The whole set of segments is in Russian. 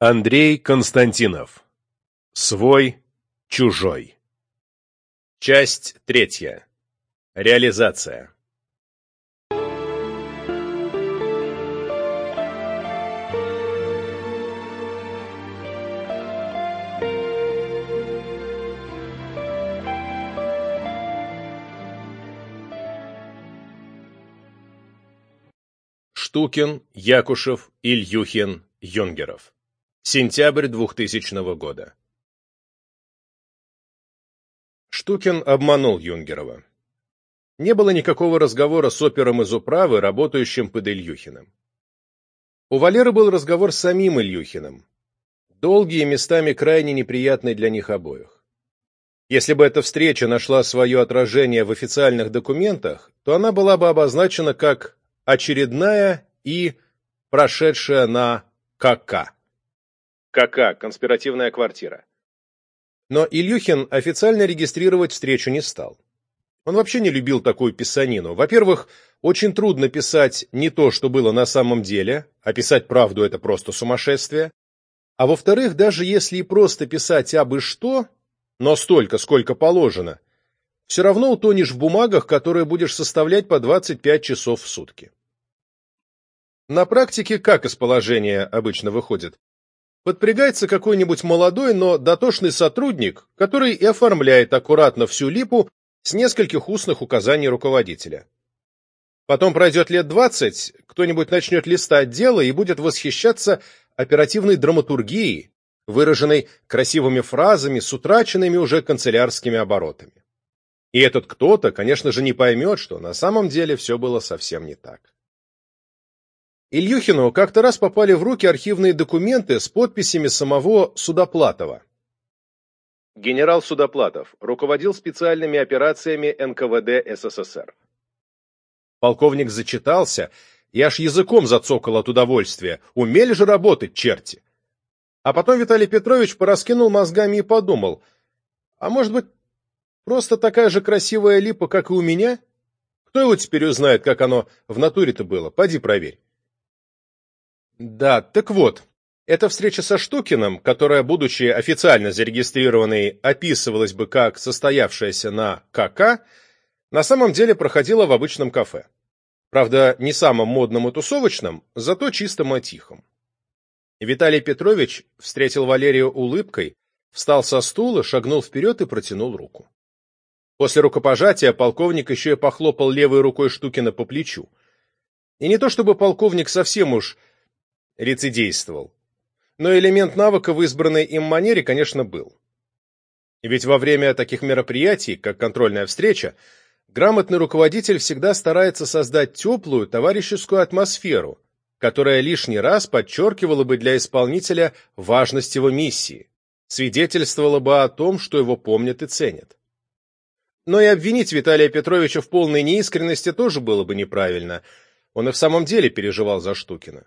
Андрей Константинов. Свой, чужой. Часть третья. Реализация. Штукин, Якушев, Ильюхин, Юнгеров. Сентябрь 2000 года. Штукин обманул Юнгерова. Не было никакого разговора с опером из управы, работающим под Ильюхиным. У Валеры был разговор с самим Ильюхиным. Долгий и местами крайне неприятный для них обоих. Если бы эта встреча нашла свое отражение в официальных документах, то она была бы обозначена как очередная и прошедшая на КК. КК – конспиративная квартира. Но Ильюхин официально регистрировать встречу не стал. Он вообще не любил такую писанину. Во-первых, очень трудно писать не то, что было на самом деле, а писать правду – это просто сумасшествие. А во-вторых, даже если и просто писать абы что, но столько, сколько положено, все равно утонешь в бумагах, которые будешь составлять по 25 часов в сутки. На практике как из положения обычно выходит? Подпрягается какой-нибудь молодой, но дотошный сотрудник, который и оформляет аккуратно всю липу с нескольких устных указаний руководителя. Потом пройдет лет двадцать, кто-нибудь начнет листать дело и будет восхищаться оперативной драматургией, выраженной красивыми фразами с утраченными уже канцелярскими оборотами. И этот кто-то, конечно же, не поймет, что на самом деле все было совсем не так. Ильюхину как-то раз попали в руки архивные документы с подписями самого Судоплатова. Генерал Судоплатов руководил специальными операциями НКВД СССР. Полковник зачитался и аж языком зацокал от удовольствия. Умели же работать, черти! А потом Виталий Петрович пораскинул мозгами и подумал, а может быть, просто такая же красивая липа, как и у меня? Кто его теперь узнает, как оно в натуре-то было? Пойди проверь. Да, так вот, эта встреча со Штукиным, которая, будучи официально зарегистрированной, описывалась бы как состоявшаяся на КК, на самом деле проходила в обычном кафе. Правда, не самым модным и тусовочным, зато чистым и тихом. Виталий Петрович встретил Валерию улыбкой, встал со стула, шагнул вперед и протянул руку. После рукопожатия полковник еще и похлопал левой рукой Штукина по плечу. И не то чтобы полковник совсем уж рецидействовал. Но элемент навыка в избранной им манере, конечно, был. Ведь во время таких мероприятий, как контрольная встреча, грамотный руководитель всегда старается создать теплую товарищескую атмосферу, которая лишний раз подчеркивала бы для исполнителя важность его миссии, свидетельствовала бы о том, что его помнят и ценят. Но и обвинить Виталия Петровича в полной неискренности тоже было бы неправильно. Он и в самом деле переживал за Штукина.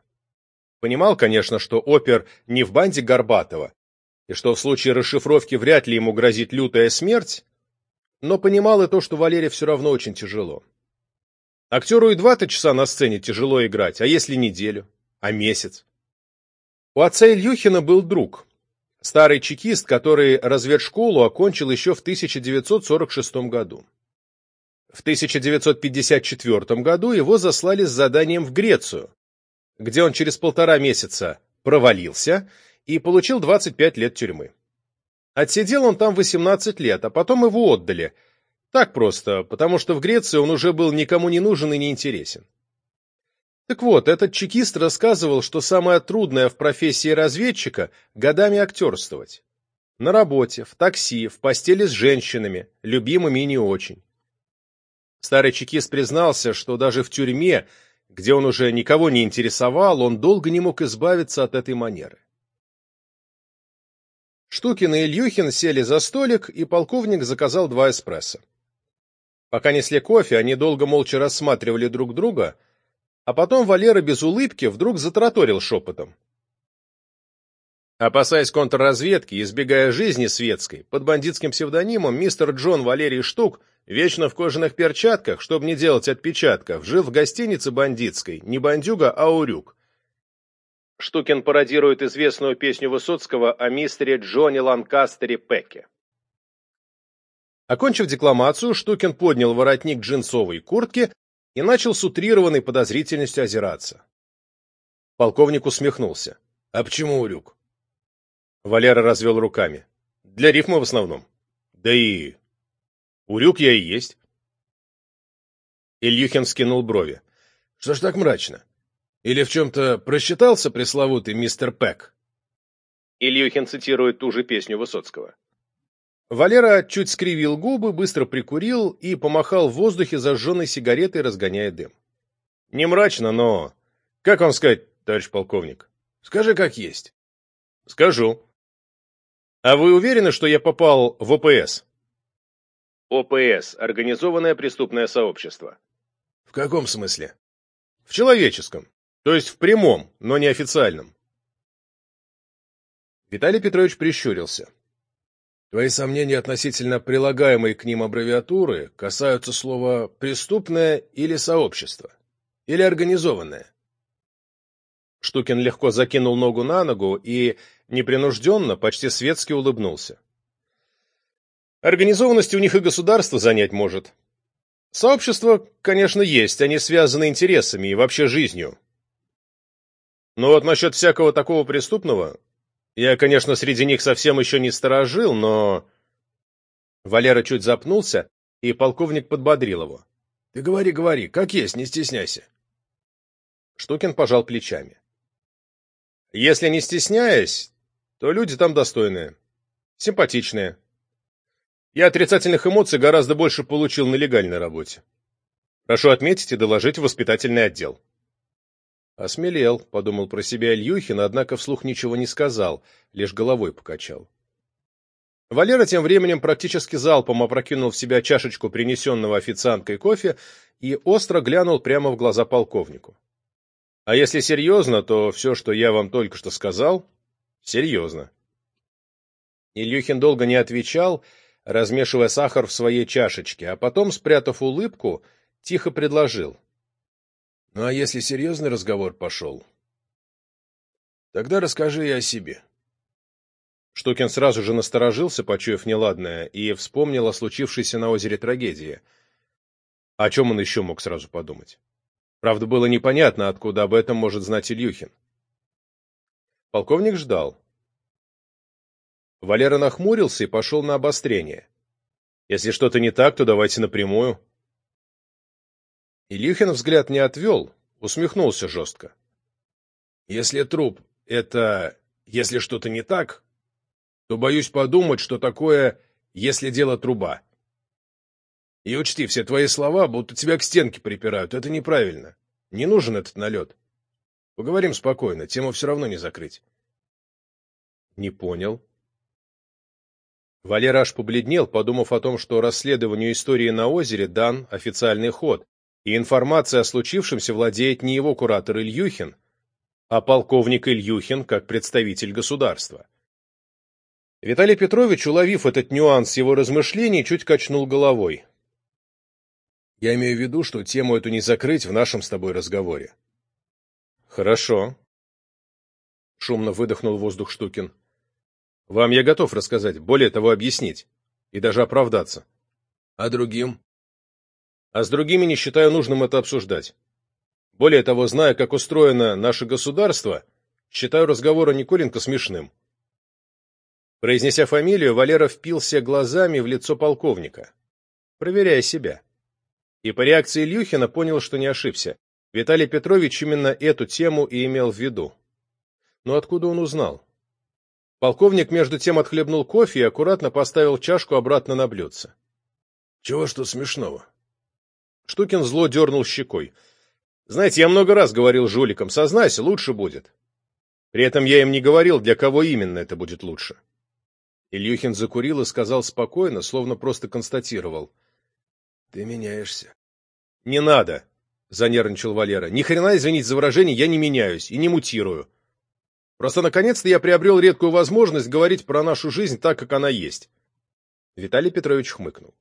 Понимал, конечно, что опер не в банде Горбатова, и что в случае расшифровки вряд ли ему грозит лютая смерть, но понимал и то, что Валере все равно очень тяжело. Актеру и два-то часа на сцене тяжело играть, а если неделю, а месяц. У отца Ильюхина был друг, старый чекист, который разведшколу окончил еще в 1946 году. В 1954 году его заслали с заданием в Грецию, где он через полтора месяца провалился и получил 25 лет тюрьмы. Отсидел он там 18 лет, а потом его отдали. Так просто, потому что в Греции он уже был никому не нужен и не интересен. Так вот, этот чекист рассказывал, что самое трудное в профессии разведчика – годами актерствовать. На работе, в такси, в постели с женщинами, любимыми и не очень. Старый чекист признался, что даже в тюрьме где он уже никого не интересовал, он долго не мог избавиться от этой манеры. Штукин и Ильюхин сели за столик, и полковник заказал два эспрессо. Пока несли кофе, они долго молча рассматривали друг друга, а потом Валера без улыбки вдруг затраторил шепотом. Опасаясь контрразведки, избегая жизни светской, под бандитским псевдонимом мистер Джон Валерий Штук, вечно в кожаных перчатках, чтобы не делать отпечатков, жил в гостинице бандитской, не бандюга, а урюк. Штукин пародирует известную песню Высоцкого о мистере Джонни Ланкастере Пеке. Окончив декламацию, Штукин поднял воротник джинсовой куртки и начал с утрированной подозрительностью озираться. Полковник усмехнулся. — А почему урюк? Валера развел руками. — Для рифма в основном. — Да и... Урюк я и есть. Ильюхин скинул брови. — Что ж так мрачно? Или в чем-то просчитался пресловутый мистер Пэк? Ильюхин цитирует ту же песню Высоцкого. Валера чуть скривил губы, быстро прикурил и помахал в воздухе зажженной сигаретой, разгоняя дым. Не мрачно, но... Как вам сказать, товарищ полковник? Скажи, как есть. Скажу. А вы уверены, что я попал в ОПС? ОПС – Организованное преступное сообщество. В каком смысле? В человеческом. То есть в прямом, но не официальном. Виталий Петрович прищурился. Твои сомнения относительно прилагаемой к ним аббревиатуры касаются слова «преступное» или «сообщество», или «организованное». Штукин легко закинул ногу на ногу и непринужденно, почти светски улыбнулся. Организованность у них и государство занять может. Сообщество, конечно, есть, они связаны интересами и вообще жизнью. Но вот насчет всякого такого преступного я, конечно, среди них совсем еще не сторожил, но... Валера чуть запнулся, и полковник подбодрил его. — Ты говори, говори, как есть, не стесняйся. Штукин пожал плечами. — Если не стесняясь, то люди там достойные, симпатичные. Я отрицательных эмоций гораздо больше получил на легальной работе. Прошу отметить и доложить в воспитательный отдел. Осмелел, подумал про себя Ильюхин, однако вслух ничего не сказал, лишь головой покачал. Валера тем временем практически залпом опрокинул в себя чашечку принесенного официанткой кофе и остро глянул прямо в глаза полковнику. А если серьезно, то все, что я вам только что сказал, серьезно. Ильюхин долго не отвечал, размешивая сахар в своей чашечке, а потом, спрятав улыбку, тихо предложил. Ну а если серьезный разговор пошел, тогда расскажи и о себе. Штукин сразу же насторожился, почуяв неладное, и вспомнил о случившейся на озере трагедии. О чем он еще мог сразу подумать? Правда, было непонятно, откуда об этом может знать Ильюхин. Полковник ждал. Валера нахмурился и пошел на обострение. Если что-то не так, то давайте напрямую. Ильюхин взгляд не отвел, усмехнулся жестко. Если труп — это... если что-то не так, то боюсь подумать, что такое «если дело труба». И учти, все твои слова, будто тебя к стенке припирают, это неправильно. Не нужен этот налет. Поговорим спокойно, тему все равно не закрыть. Не понял. Валера аж побледнел, подумав о том, что расследованию истории на озере дан официальный ход, и информация о случившемся владеет не его куратор Ильюхин, а полковник Ильюхин как представитель государства. Виталий Петрович, уловив этот нюанс его размышлений, чуть качнул головой. «Я имею в виду, что тему эту не закрыть в нашем с тобой разговоре». «Хорошо», — шумно выдохнул воздух Штукин. «Вам я готов рассказать, более того, объяснить и даже оправдаться». «А другим?» а с другими не считаю нужным это обсуждать. Более того, зная, как устроено наше государство, считаю разговор о Николенко смешным. Произнеся фамилию, Валера впился глазами в лицо полковника, проверяя себя. И по реакции Ильюхина понял, что не ошибся. Виталий Петрович именно эту тему и имел в виду. Но откуда он узнал? Полковник между тем отхлебнул кофе и аккуратно поставил чашку обратно на блюдце. — Чего что смешного? Штукин зло дернул щекой. Знаете, я много раз говорил жуликам, сознайся, лучше будет. При этом я им не говорил, для кого именно это будет лучше. Ильюхин закурил и сказал спокойно, словно просто констатировал. — Ты меняешься. — Не надо, — занервничал Валера. — Ни хрена, извините за выражение, я не меняюсь и не мутирую. Просто наконец-то я приобрел редкую возможность говорить про нашу жизнь так, как она есть. Виталий Петрович хмыкнул.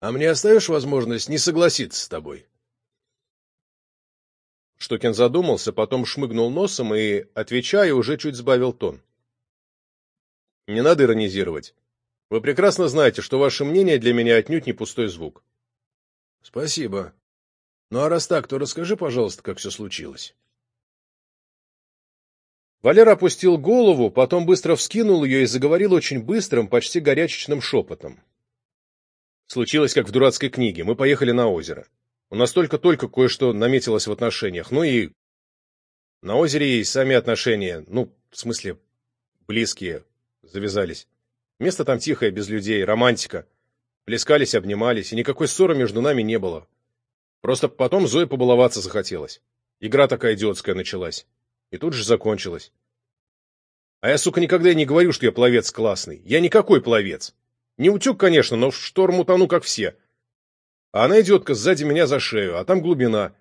А мне оставишь возможность не согласиться с тобой? Штукин задумался, потом шмыгнул носом и, отвечая, уже чуть сбавил тон. Не надо иронизировать. Вы прекрасно знаете, что ваше мнение для меня отнюдь не пустой звук. Спасибо. Ну а раз так, то расскажи, пожалуйста, как все случилось. Валера опустил голову, потом быстро вскинул ее и заговорил очень быстрым, почти горячечным шепотом. Случилось, как в дурацкой книге. Мы поехали на озеро. У нас только-только кое-что наметилось в отношениях. Ну и... На озере и сами отношения, ну, в смысле, близкие, завязались. Место там тихое, без людей, романтика. Плескались, обнимались, и никакой ссоры между нами не было. Просто потом Зое побаловаться захотелось. Игра такая идиотская началась. И тут же закончилась. А я, сука, никогда не говорю, что я пловец классный. Я никакой пловец. Не утюг, конечно, но в шторм утону, как все. А она идиотка сзади меня за шею, а там глубина.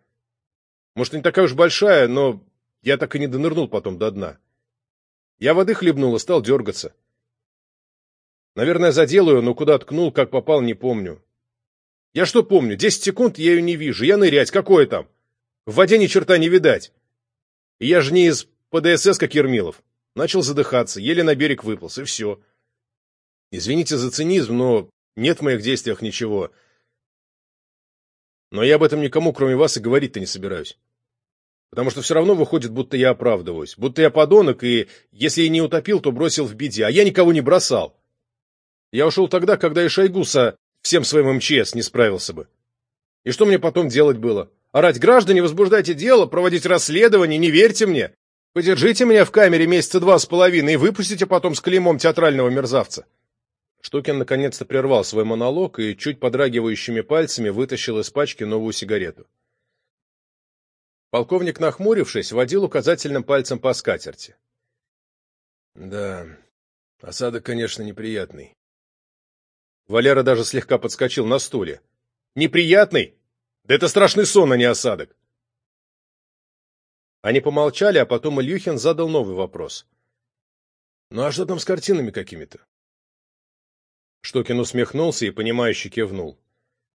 Может, не такая уж большая, но я так и не донырнул потом до дна. Я воды хлебнул и стал дергаться. Наверное, заделаю, но куда ткнул, как попал, не помню. Я что помню? Десять секунд я ее не вижу. Я нырять. Какое там? В воде ни черта не видать. Я же не из ПДСС, как Ермилов. Начал задыхаться, еле на берег выполз, и все. Извините за цинизм, но нет в моих действиях ничего. Но я об этом никому, кроме вас, и говорить-то не собираюсь. Потому что все равно выходит, будто я оправдываюсь. Будто я подонок, и если и не утопил, то бросил в беде. А я никого не бросал. Я ушел тогда, когда и Шойгуса всем своим МЧС не справился бы. И что мне потом делать было? Орать, граждане, возбуждайте дело, проводить расследование, не верьте мне. Подержите меня в камере месяца два с половиной и выпустите потом с клеймом театрального мерзавца. Штукин наконец-то прервал свой монолог и чуть подрагивающими пальцами вытащил из пачки новую сигарету. Полковник, нахмурившись, водил указательным пальцем по скатерти. — Да, осадок, конечно, неприятный. Валера даже слегка подскочил на стуле. «Неприятный? Да это страшный сон, а не осадок!» Они помолчали, а потом Ильюхин задал новый вопрос. «Ну а что там с картинами какими-то?» Штукин усмехнулся и, понимающе кивнул.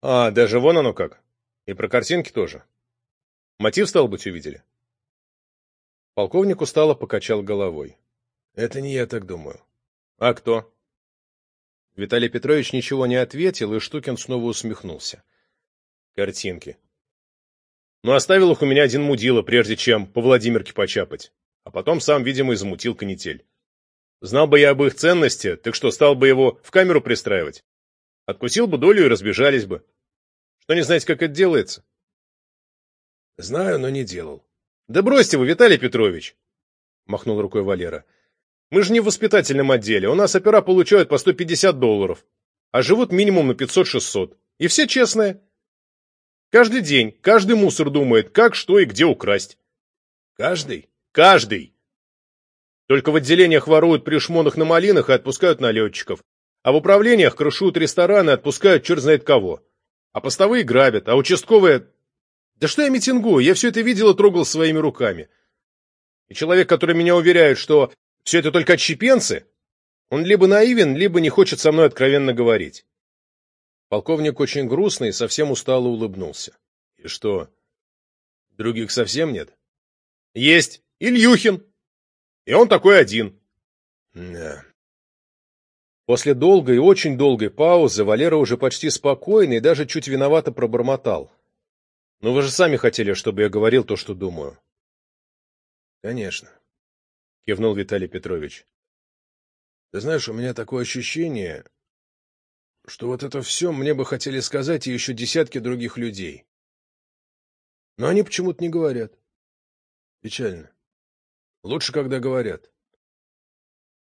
«А, даже вон оно как. И про картинки тоже. Мотив, стал быть, увидели?» Полковник устало покачал головой. «Это не я так думаю». «А кто?» Виталий Петрович ничего не ответил, и Штукин снова усмехнулся. Картинки. Ну, оставил их у меня один мудила, прежде чем по Владимирке почапать. А потом сам, видимо, измутил канитель. Знал бы я об их ценности, так что, стал бы его в камеру пристраивать? Откусил бы долю и разбежались бы. Что не знаете, как это делается? Знаю, но не делал. Да бросьте вы, Виталий Петрович! Махнул рукой Валера. Мы же не в воспитательном отделе. У нас опера получают по 150 долларов, а живут минимум на 500-600. И все честные. Каждый день, каждый мусор думает, как, что и где украсть. Каждый? Каждый. Только в отделениях воруют при шмонах на малинах и отпускают налетчиков. А в управлениях крышуют рестораны и отпускают черт знает кого. А постовые грабят, а участковые... Да что я митингую, я все это видел и трогал своими руками. И человек, который меня уверяет, что все это только отщепенцы? Он либо наивен, либо не хочет со мной откровенно говорить. Полковник очень грустный и совсем устало улыбнулся. И что, других совсем нет? Есть. Ильюхин. И он такой один. Да. После долгой, очень долгой паузы Валера уже почти спокойный и даже чуть виновато пробормотал. «Ну вы же сами хотели, чтобы я говорил то, что думаю». «Конечно. — кивнул Виталий Петрович. — Ты знаешь, у меня такое ощущение, что вот это все мне бы хотели сказать и еще десятки других людей. Но они почему-то не говорят. Печально. Лучше, когда говорят.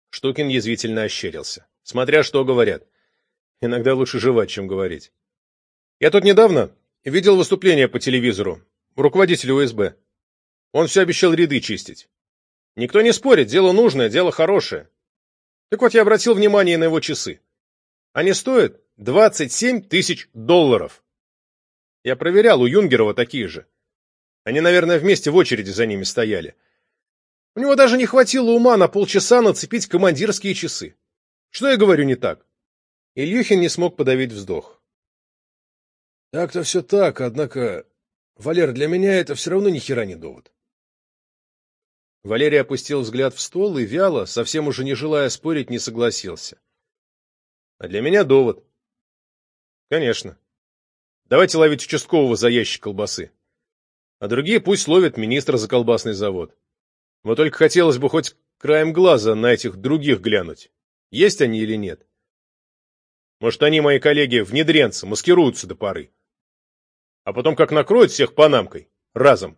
Штукин язвительно ощерился. Смотря что говорят. Иногда лучше жевать, чем говорить. Я тут недавно видел выступление по телевизору руководителя УСБ. Он все обещал ряды чистить. Никто не спорит, дело нужное, дело хорошее. Так вот, я обратил внимание на его часы. Они стоят 27 тысяч долларов. Я проверял, у Юнгерова такие же. Они, наверное, вместе в очереди за ними стояли. У него даже не хватило ума на полчаса нацепить командирские часы. Что я говорю не так? Ильюхин не смог подавить вздох. Так-то все так, однако Валер, для меня это все равно ни хера не довод. Валерий опустил взгляд в стол и вяло, совсем уже не желая спорить, не согласился. А для меня довод. Конечно. Давайте ловить участкового за ящик колбасы. А другие пусть ловят министра за колбасный завод. Вот только хотелось бы хоть краем глаза на этих других глянуть. Есть они или нет? Может, они, мои коллеги, внедренцы, маскируются до поры. А потом как накроют всех панамкой. Разом.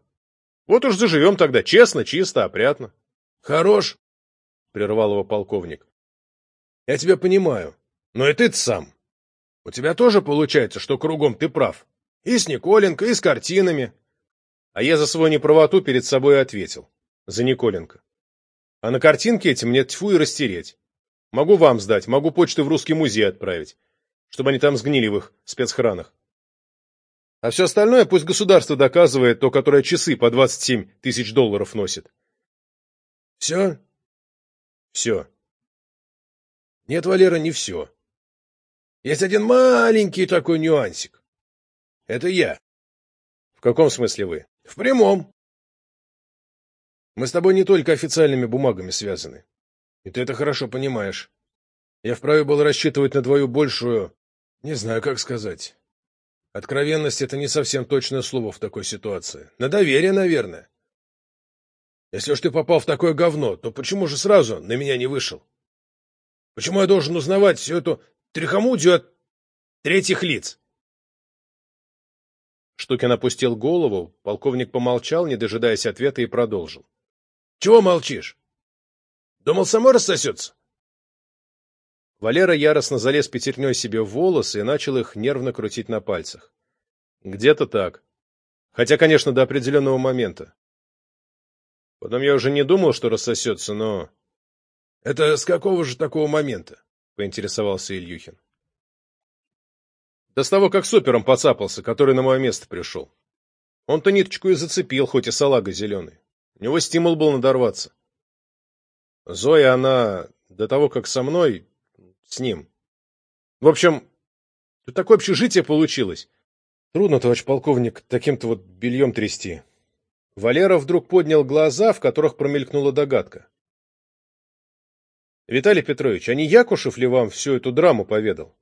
Вот уж заживем тогда честно, чисто, опрятно. — Хорош, — прервал его полковник. — Я тебя понимаю. Но и ты сам. У тебя тоже получается, что кругом ты прав. И с Николенко, и с картинами. А я за свою неправоту перед собой ответил. За Николенко. А на картинке эти мне тьфу и растереть. Могу вам сдать, могу почты в Русский музей отправить, чтобы они там сгнили в их спецхранах. А все остальное пусть государство доказывает, то, которое часы по 27 тысяч долларов носит. Все? Все. Нет, Валера, не все. Есть один маленький такой нюансик. Это я. В каком смысле вы? В прямом. Мы с тобой не только официальными бумагами связаны. И ты это хорошо понимаешь. Я вправе был рассчитывать на твою большую... Не знаю, как сказать. Откровенность — это не совсем точное слово в такой ситуации. На доверие, наверное. Если уж ты попал в такое говно, то почему же сразу на меня не вышел? Почему я должен узнавать всю эту трихомудию от третьих лиц? Штукин опустил голову, полковник помолчал, не дожидаясь ответа, и продолжил. — Чего молчишь? Думал, само рассосется? Валера яростно залез пятерней себе в волосы и начал их нервно крутить на пальцах. Где-то так. Хотя, конечно, до определенного момента. Потом я уже не думал, что рассосется, но... — Это с какого же такого момента? — поинтересовался Ильюхин. Да с того, как с опером поцапался, который на мое место пришел. Он-то ниточку и зацепил, хоть и салага зеленый. У него стимул был надорваться. Зоя, она до того, как со мной, с ним. В общем, тут такое общежитие получилось. Трудно, товарищ полковник, таким-то вот бельем трясти. Валера вдруг поднял глаза, в которых промелькнула догадка. Виталий Петрович, а не Якушев ли вам всю эту драму поведал?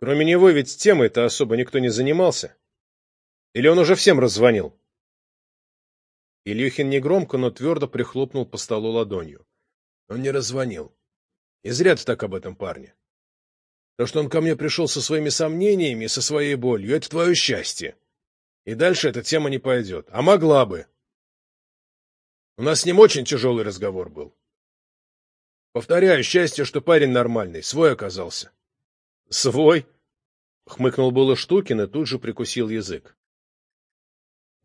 Кроме него ведь темой-то особо никто не занимался. Или он уже всем раззвонил? Ильюхин негромко, но твердо прихлопнул по столу ладонью. Он не раззвонил. И зря ты так об этом, парне. То, что он ко мне пришел со своими сомнениями, со своей болью, это твое счастье. И дальше эта тема не пойдет. А могла бы. У нас с ним очень тяжелый разговор был. Повторяю, счастье, что парень нормальный, свой оказался. Свой? Хмыкнул было Штукин и тут же прикусил язык.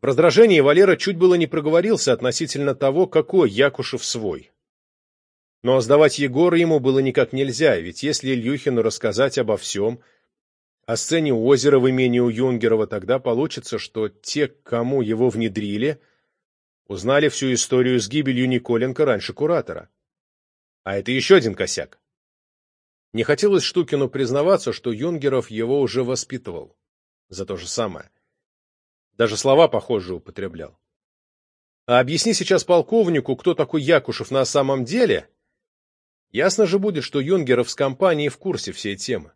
В раздражении Валера чуть было не проговорился относительно того, какой Якушев свой. Но сдавать Егора ему было никак нельзя, ведь если Ильюхину рассказать обо всем, о сцене озера в имении у Юнгерова, тогда получится, что те, кому его внедрили, узнали всю историю с гибелью Николенко раньше куратора. А это еще один косяк. Не хотелось Штукину признаваться, что Юнгеров его уже воспитывал. За то же самое. Даже слова похожие употреблял. А объясни сейчас полковнику, кто такой Якушев на самом деле, ясно же будет, что Юнгеров с компанией в курсе всей темы.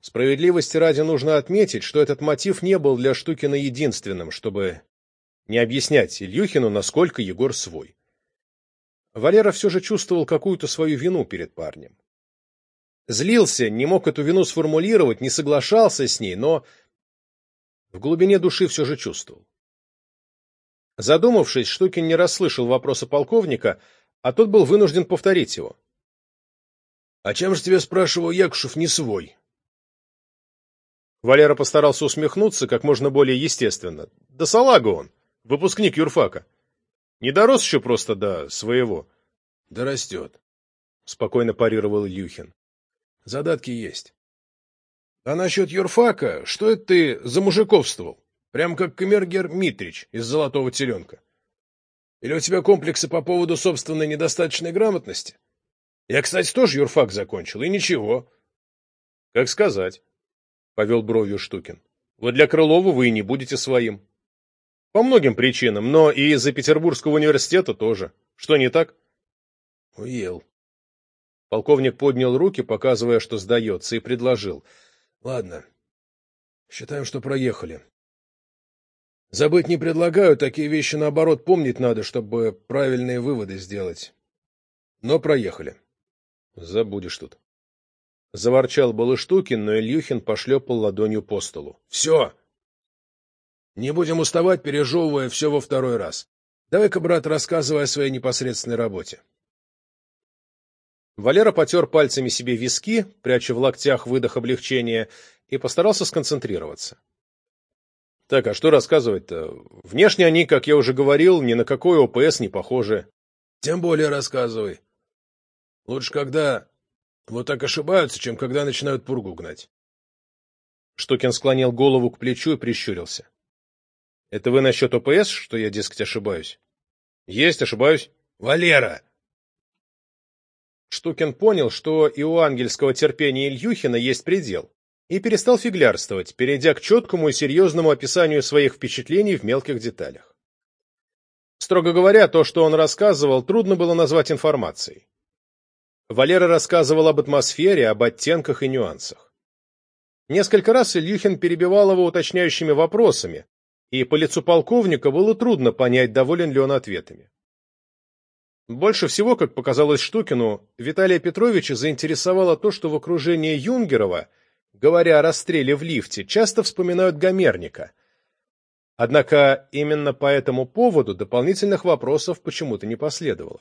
Справедливости ради нужно отметить, что этот мотив не был для Штукина единственным, чтобы не объяснять Ильюхину, насколько Егор свой. Валера все же чувствовал какую-то свою вину перед парнем. Злился, не мог эту вину сформулировать, не соглашался с ней, но в глубине души все же чувствовал. Задумавшись, Штукин не расслышал вопроса полковника, а тот был вынужден повторить его. — А чем же тебе, спрашивал Якушев, не свой? Валера постарался усмехнуться как можно более естественно. Да салага он, выпускник юрфака. Не дорос еще просто до своего. — Да растет, — спокойно парировал Юхин. — Задатки есть. А насчет юрфака, что это ты за мужиковствовал? Прям как камергер Митрич из «Золотого теленка». Или у тебя комплексы по поводу собственной недостаточной грамотности? Я, кстати, тоже юрфак закончил, и ничего. — Как сказать, — повел бровью Штукин. — Вот для Крылова вы и не будете своим. По многим причинам, но и из-за Петербургского университета тоже. Что не так? Уел. Полковник поднял руки, показывая, что сдается, и предложил. Ладно. Считаем, что проехали. Забыть не предлагаю, такие вещи, наоборот, помнить надо, чтобы правильные выводы сделать. Но проехали. Забудешь тут. Заворчал было Штукин, но Ильюхин пошлепал ладонью по столу. — Все! Не будем уставать, пережевывая все во второй раз. Давай-ка, брат, рассказывай о своей непосредственной работе. Валера потер пальцами себе виски, пряча в локтях выдох облегчения, и постарался сконцентрироваться. Так, а что рассказывать-то? Внешне они, как я уже говорил, ни на какой ОПС не похожи. Тем более рассказывай. Лучше когда вот так ошибаются, чем когда начинают пургу гнать. Штукин склонил голову к плечу и прищурился. — Это вы насчет ОПС, что я, дескать, ошибаюсь? — Есть, ошибаюсь. — Валера! Штукин понял, что и у ангельского терпения Ильюхина есть предел и перестал фиглярствовать, перейдя к четкому и серьезному описанию своих впечатлений в мелких деталях. Строго говоря, то, что он рассказывал, трудно было назвать информацией. Валера рассказывал об атмосфере, об оттенках и нюансах. Несколько раз Ильюхин перебивал его уточняющими вопросами, и по лицу полковника было трудно понять, доволен ли он ответами. Больше всего, как показалось Штукину, Виталия Петровича заинтересовало то, что в окружении Юнгерова – говоря о расстреле в лифте, часто вспоминают Гомерника. Однако именно по этому поводу дополнительных вопросов почему-то не последовало.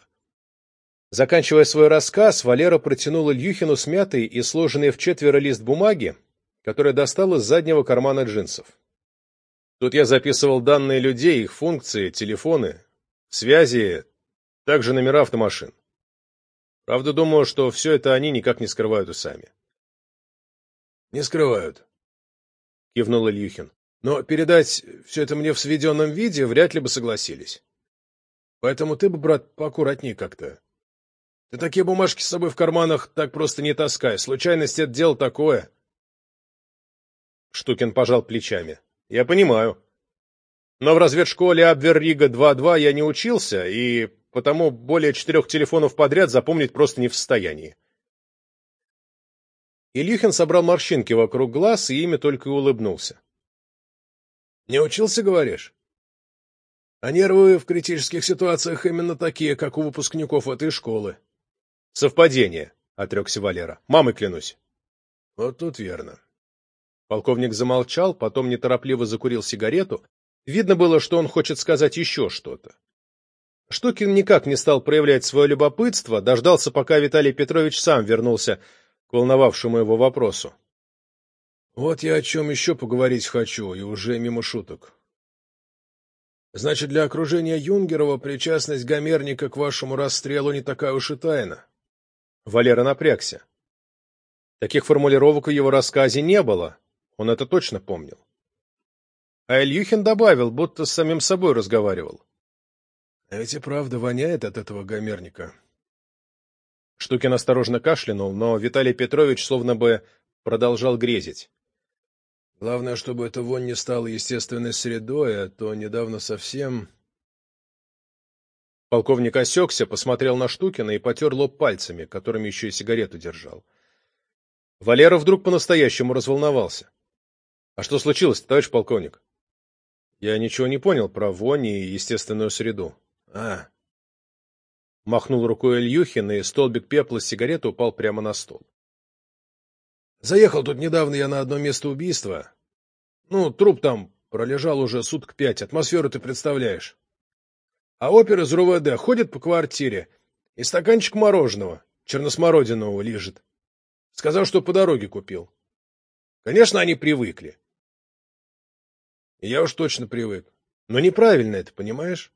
Заканчивая свой рассказ, Валера протянул Ильюхину смятый и сложенный в четверо лист бумаги, который достал из заднего кармана джинсов. Тут я записывал данные людей, их функции, телефоны, связи, также номера автомашин. Правда, думаю, что все это они никак не скрывают и сами. — Не скрывают, — кивнул Ильюхин. — Но передать все это мне в сведенном виде вряд ли бы согласились. Поэтому ты бы, брат, поаккуратнее как-то. Ты такие бумажки с собой в карманах так просто не таскай. Случайность — это дело такое. Штукин пожал плечами. — Я понимаю. Но в разведшколе Абверрига 2.2 я не учился, и потому более четырех телефонов подряд запомнить просто не в состоянии. Ильюхин собрал морщинки вокруг глаз и ими только и улыбнулся. — Не учился, говоришь? А нервы в критических ситуациях именно такие, как у выпускников этой школы. — Совпадение, — отрекся Валера. — Мамой клянусь. — Вот тут верно. Полковник замолчал, потом неторопливо закурил сигарету. Видно было, что он хочет сказать еще что-то. Штукин никак не стал проявлять свое любопытство, дождался, пока Виталий Петрович сам вернулся к волновавшему его вопросу. Вот я о чем еще поговорить хочу, и уже мимо шуток. Значит, для окружения Юнгерова причастность Гомерника к вашему расстрелу не такая уж и тайна. Валера напрягся. Таких формулировок в его рассказе не было, он это точно помнил. А Ильюхин добавил, будто с самим собой разговаривал. А ведь и правда воняет от этого Гомерника. Штукин осторожно кашлянул, но Виталий Петрович словно бы продолжал грезить. Главное, чтобы эта вонь не стала естественной средой, а то недавно совсем... Полковник осекся, посмотрел на Штукина и потер лоб пальцами, которыми еще и сигарету держал. Валера вдруг по-настоящему разволновался. — А что случилось товарищ полковник? — Я ничего не понял про вонь и естественную среду. — А, Махнул рукой Ильюхин, и столбик пепла с сигареты упал прямо на стол. Заехал тут недавно я на одно место убийства. Ну, труп там пролежал уже суток пять, атмосферу ты представляешь. А опер из РУВД ходит по квартире и стаканчик мороженого, черносмородинового, лежит. Сказал, что по дороге купил. Конечно, они привыкли. Я уж точно привык. Но неправильно это, понимаешь?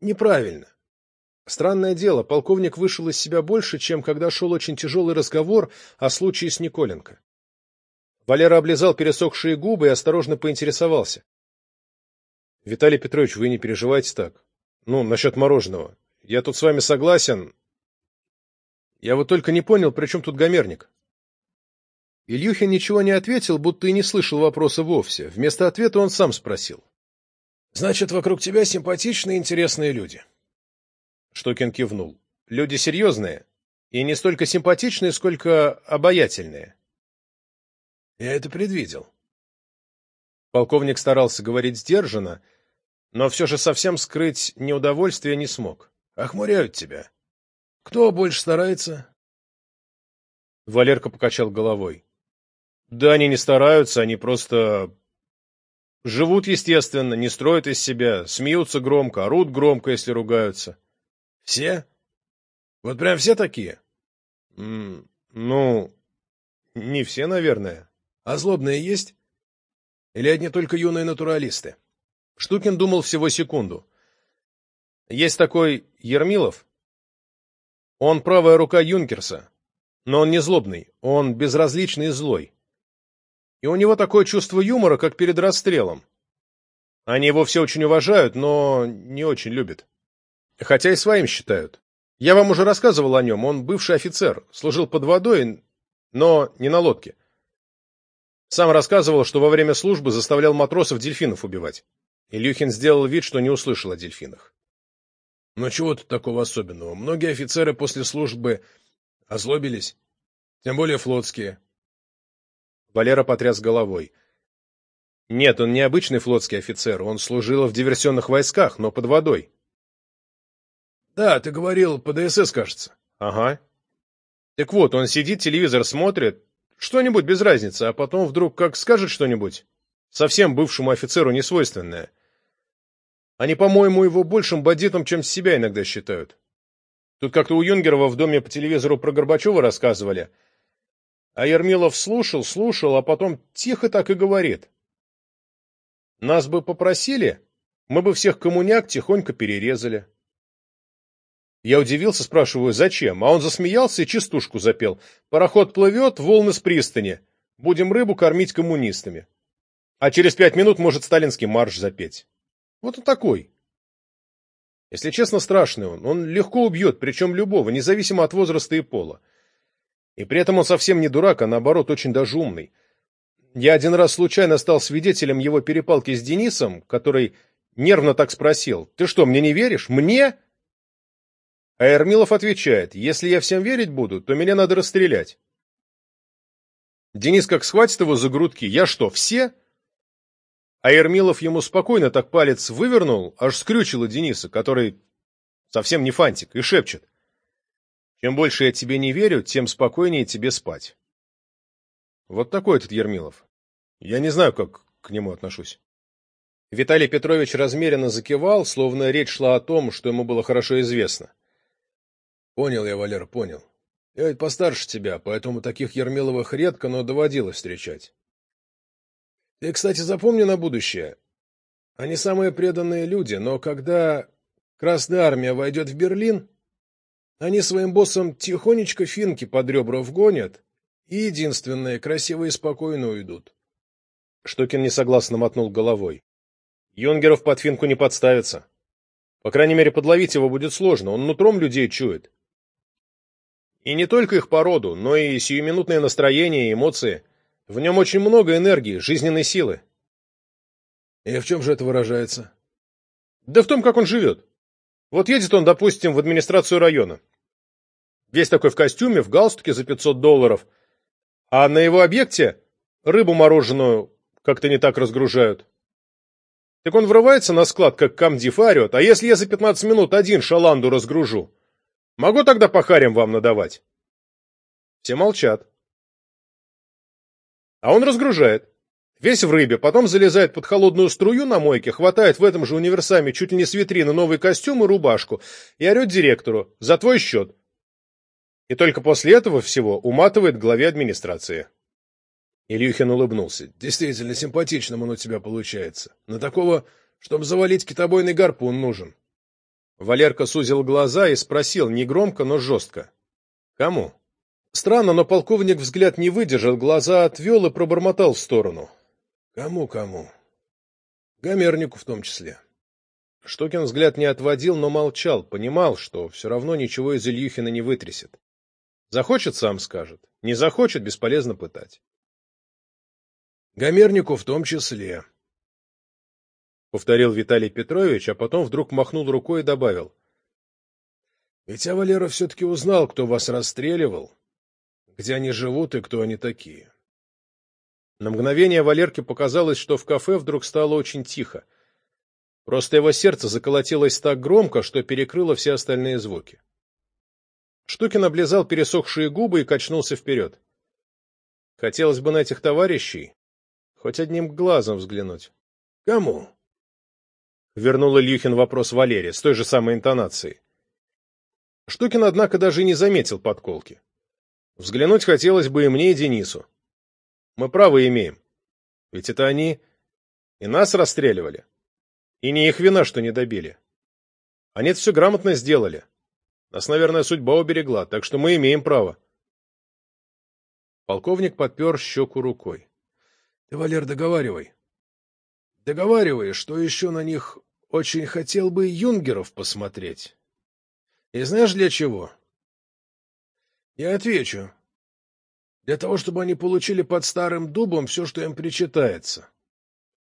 Неправильно. Странное дело, полковник вышел из себя больше, чем когда шел очень тяжелый разговор о случае с Николенко. Валера облизал пересохшие губы и осторожно поинтересовался. — Виталий Петрович, вы не переживайте так. Ну, насчет мороженого. Я тут с вами согласен. Я вот только не понял, при чем тут Гомерник? Ильюхин ничего не ответил, будто и не слышал вопроса вовсе. Вместо ответа он сам спросил. «Значит, вокруг тебя симпатичные и интересные люди?» Штокин кивнул. «Люди серьезные. И не столько симпатичные, сколько обаятельные». «Я это предвидел». Полковник старался говорить сдержанно, но все же совсем скрыть неудовольствие не смог. «Охмуряют тебя. Кто больше старается?» Валерка покачал головой. Да они не стараются, они просто живут естественно, не строят из себя, смеются громко, орут громко, если ругаются. Все? Вот прям все такие? Ну, не все, наверное. А злобные есть? Или одни только юные натуралисты? Штукин думал всего секунду. Есть такой Ермилов. Он правая рука Юнкерса, но он не злобный, он безразличный и злой. И у него такое чувство юмора, как перед расстрелом. Они его все очень уважают, но не очень любят. Хотя и своим считают. Я вам уже рассказывал о нем, он бывший офицер, служил под водой, но не на лодке. Сам рассказывал, что во время службы заставлял матросов дельфинов убивать. Илюхин сделал вид, что не услышал о дельфинах. Но чего тут такого особенного? Многие офицеры после службы озлобились, тем более флотские. Валера потряс головой. Нет, он не обычный флотский офицер, он служил в диверсионных войсках, но под водой. Да, ты говорил, по ДСС, кажется. Ага. Так вот, он сидит, телевизор смотрит, что-нибудь без разницы, а потом вдруг как скажет что-нибудь, совсем бывшему офицеру несвойственное. Они, по-моему, его большим бандитом, чем себя иногда считают. Тут как-то у Юнгерова в доме по телевизору про Горбачева рассказывали — а Ермилов слушал, слушал, а потом тихо так и говорит. Нас бы попросили, мы бы всех коммуняк тихонько перерезали. Я удивился, спрашиваю, зачем? А он засмеялся и частушку запел. Пароход плывет, волны с пристани. Будем рыбу кормить коммунистами. А через пять минут может сталинский марш запеть. Вот он такой. Если честно, страшный он. Он легко убьет, причем любого, независимо от возраста и пола. И при этом он совсем не дурак, а наоборот очень даже умный. Я один раз случайно стал свидетелем его перепалки с Денисом, который нервно так спросил, «Ты что, мне не веришь? Мне?» А Эрмилов отвечает, «Если я всем верить буду, то меня надо расстрелять». Денис как схватит его за грудки, «Я что, все?» А Ермилов ему спокойно так палец вывернул, аж скрючило Дениса, который совсем не фантик, и шепчет. Чем больше я тебе не верю, тем спокойнее тебе спать. Вот такой этот Ермилов. Я не знаю, как к нему отношусь. Виталий Петрович размеренно закивал, словно речь шла о том, что ему было хорошо известно. Понял я, Валер, понял. Я ведь постарше тебя, поэтому таких Ермиловых редко, но доводилось встречать. Ты, кстати, запомни на будущее. Они самые преданные люди, но когда Красная Армия войдет в Берлин, они своим боссам тихонечко финки под ребра вгонят, и единственное, красиво и спокойно уйдут. Штукин несогласно мотнул головой. Юнгеров под финку не подставится. По крайней мере, подловить его будет сложно, он нутром людей чует. И не только их породу, но и сиюминутное настроение и эмоции. В нем очень много энергии, жизненной силы. И в чем же это выражается? Да в том, как он живет. Вот едет он, допустим, в администрацию района. Весь такой в костюме, в галстуке за 500 долларов. А на его объекте рыбу мороженую как-то не так разгружают. Так он врывается на склад, как камдив, орет. А если я за 15 минут один шаланду разгружу? Могу тогда по харям вам надавать? Все молчат. А он разгружает. Весь в рыбе, потом залезает под холодную струю на мойке, хватает в этом же универсаме чуть ли не с витрины новый костюм и рубашку и орет директору «За твой счет». И только после этого всего уматывает главе администрации. Ильюхин улыбнулся. «Действительно, симпатичным он у тебя получается. На такого, чтобы завалить китобойный гарпун, нужен». Валерка сузил глаза и спросил, негромко, но жестко. «Кому?» Странно, но полковник взгляд не выдержал, глаза отвел и пробормотал в сторону. Кому-кому? Гомернику в том числе. Штокин взгляд не отводил, но молчал, понимал, что все равно ничего из Ильюхина не вытрясет. Захочет — сам скажет. Не захочет — бесполезно пытать. Гомернику в том числе. Повторил Виталий Петрович, а потом вдруг махнул рукой и добавил. Ведь а Валера все-таки узнал, кто вас расстреливал, где они живут и кто они такие. На мгновение Валерке показалось, что в кафе вдруг стало очень тихо. Просто его сердце заколотилось так громко, что перекрыло все остальные звуки. Штукин облизал пересохшие губы и качнулся вперед. Хотелось бы на этих товарищей хоть одним глазом взглянуть. — Кому? — вернул Ильюхин вопрос Валере с той же самой интонацией. Штукин, однако, даже не заметил подколки. Взглянуть хотелось бы и мне, и Денису. Мы право имеем. Ведь это они и нас расстреливали. И не их вина, что не добили. Они это все грамотно сделали. Нас, наверное, судьба уберегла, так что мы имеем право. Полковник подпер щеку рукой. — Ты, Валер, договаривай. Договаривай, что еще на них очень хотел бы юнгеров посмотреть. И знаешь для чего? Я отвечу. Для того, чтобы они получили под старым дубом все, что им причитается.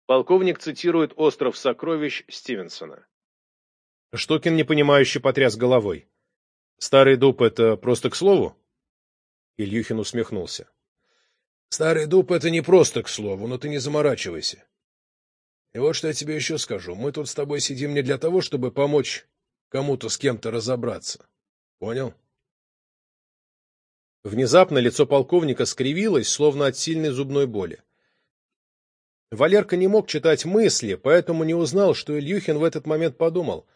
Полковник цитирует «Остров сокровищ» Стивенсона. Штокин непонимающе потряс головой. «Старый дуб — это просто к слову?» Ильюхин усмехнулся. «Старый дуб — это не просто к слову, но ты не заморачивайся. И вот что я тебе еще скажу. Мы тут с тобой сидим не для того, чтобы помочь кому-то с кем-то разобраться. Понял?» Внезапно лицо полковника скривилось, словно от сильной зубной боли. Валерка не мог читать мысли, поэтому не узнал, что Ильюхин в этот момент подумал.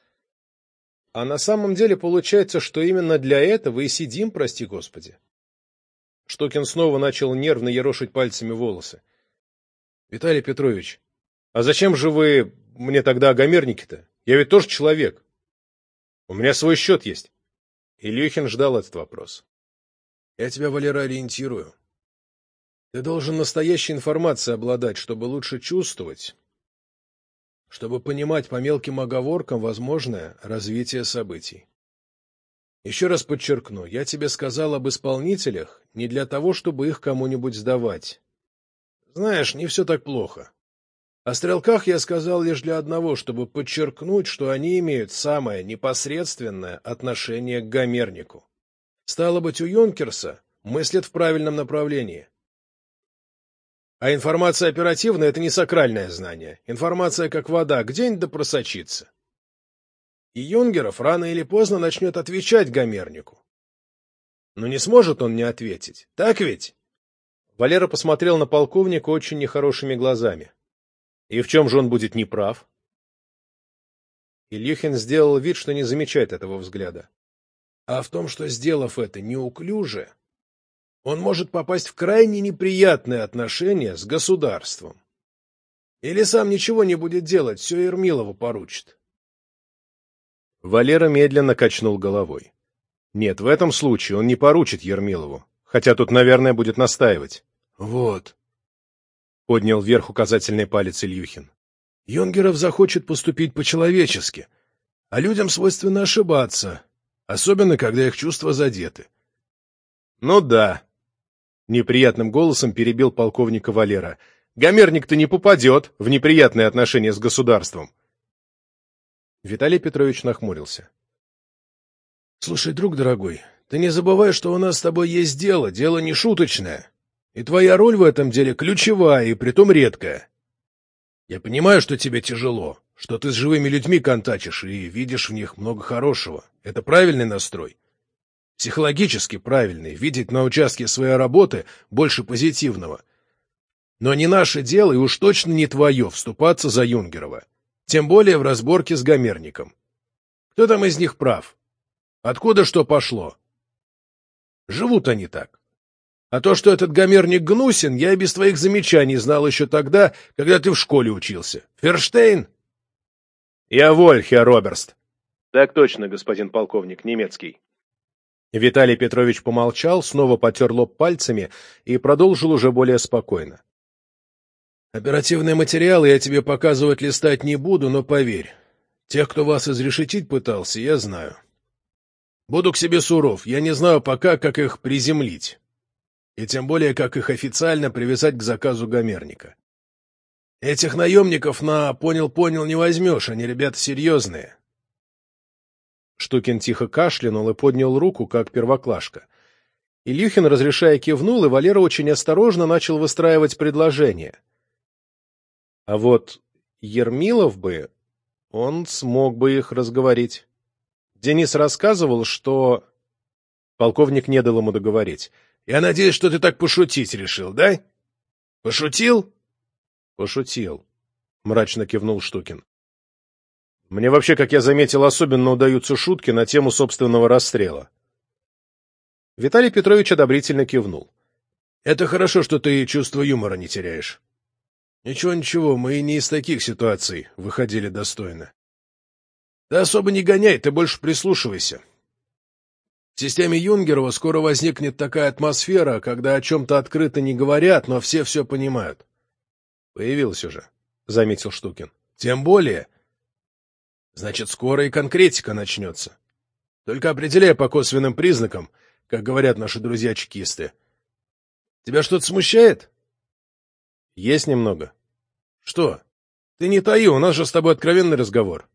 А на самом деле получается, что именно для этого и сидим, прости господи. Штокин снова начал нервно ерошить пальцами волосы. — Виталий Петрович, а зачем же вы мне тогда гомерники-то? Я ведь тоже человек. У меня свой счет есть. Ильюхин ждал этот вопрос. Я тебя, Валера, ориентирую. Ты должен настоящей информацией обладать, чтобы лучше чувствовать, чтобы понимать по мелким оговоркам возможное развитие событий. Еще раз подчеркну, я тебе сказал об исполнителях не для того, чтобы их кому-нибудь сдавать. Знаешь, не все так плохо. О стрелках я сказал лишь для одного, чтобы подчеркнуть, что они имеют самое непосредственное отношение к гомернику. Стало быть, у Юнкерса мыслят в правильном направлении. А информация оперативная — это не сакральное знание. Информация как вода, где-нибудь да просочится. И Юнгеров рано или поздно начнет отвечать Гомернику. Но не сможет он не ответить. Так ведь? Валера посмотрел на полковника очень нехорошими глазами. И в чем же он будет неправ? Ильюхин сделал вид, что не замечает этого взгляда а в том, что, сделав это неуклюже, он может попасть в крайне неприятные отношения с государством. Или сам ничего не будет делать, все Ермилову поручит. Валера медленно качнул головой. Нет, в этом случае он не поручит Ермилову, хотя тут, наверное, будет настаивать. Вот. Поднял вверх указательный палец Ильюхин. Юнгеров захочет поступить по-человечески, а людям свойственно ошибаться, особенно когда их чувства задеты. — Ну да, — неприятным голосом перебил полковника Валера. — Гомерник-то не попадет в неприятные отношения с государством. Виталий Петрович нахмурился. — Слушай, друг дорогой, ты не забывай, что у нас с тобой есть дело, дело не шуточное. И твоя роль в этом деле ключевая и притом редкая. Я понимаю, что тебе тяжело, что ты с живыми людьми контачишь и видишь в них много хорошего. Это правильный настрой? Психологически правильный, видеть на участке своей работы больше позитивного. Но не наше дело и уж точно не твое вступаться за Юнгерова. Тем более в разборке с Гомерником. Кто там из них прав? Откуда что пошло? Живут они так. А то, что этот гомерник гнусен, я и без твоих замечаний знал еще тогда, когда ты в школе учился. Ферштейн? Я воль, Хер Роберст. Так точно, господин полковник, немецкий. Виталий Петрович помолчал, снова потер лоб пальцами и продолжил уже более спокойно. Оперативные материалы я тебе показывать листать не буду, но поверь, тех, кто вас изрешетить пытался, я знаю. Буду к себе суров, я не знаю пока, как их приземлить. И тем более, как их официально привязать к заказу Гомерника. Этих наемников на «понял-понял» не возьмешь, они ребята серьезные. Штукин тихо кашлянул и поднял руку, как первоклашка. Ильюхин, разрешая, кивнул, и Валера очень осторожно начал выстраивать предложение. А вот Ермилов бы, он смог бы их разговорить. Денис рассказывал, что... Полковник не дал ему договорить. «Я надеюсь, что ты так пошутить решил, да? Пошутил?» «Пошутил», — мрачно кивнул Штукин. «Мне вообще, как я заметил, особенно удаются шутки на тему собственного расстрела». Виталий Петрович одобрительно кивнул. «Это хорошо, что ты чувство юмора не теряешь. Ничего-ничего, мы и не из таких ситуаций выходили достойно. Ты особо не гоняй, ты больше прислушивайся. В системе Юнгерова скоро возникнет такая атмосфера, когда о чем-то открыто не говорят, но все все понимают. — Появился уже, — заметил Штукин. — Тем более. Значит, скоро и конкретика начнется. Только определяй по косвенным признакам, как говорят наши друзья-чекисты. Тебя что-то смущает? — Есть немного. — Что? Ты не таи, у нас же с тобой откровенный разговор.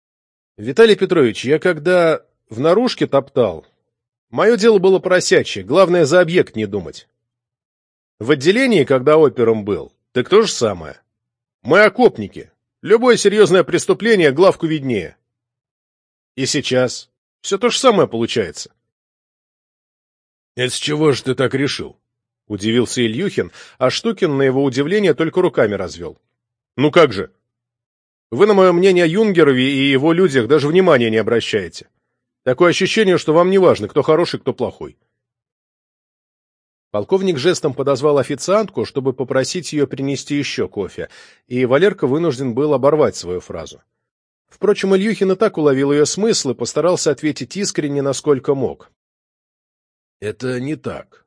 — Виталий Петрович, я когда в наружке топтал, мое дело было поросячье, главное за объект не думать. В отделении, когда опером был, так то же самое. Мы окопники. Любое серьезное преступление главку виднее. И сейчас все то же самое получается. — Это с чего же ты так решил? — удивился Ильюхин, а Штукин на его удивление только руками развел. — Ну как же? Вы на мое мнение о Юнгерове и его людях даже внимания не обращаете. Такое ощущение, что вам не важно, кто хороший, кто плохой. Полковник жестом подозвал официантку, чтобы попросить ее принести еще кофе, и Валерка вынужден был оборвать свою фразу. Впрочем, Ильюхин и так уловил ее смысл и постарался ответить искренне, насколько мог. «Это не так.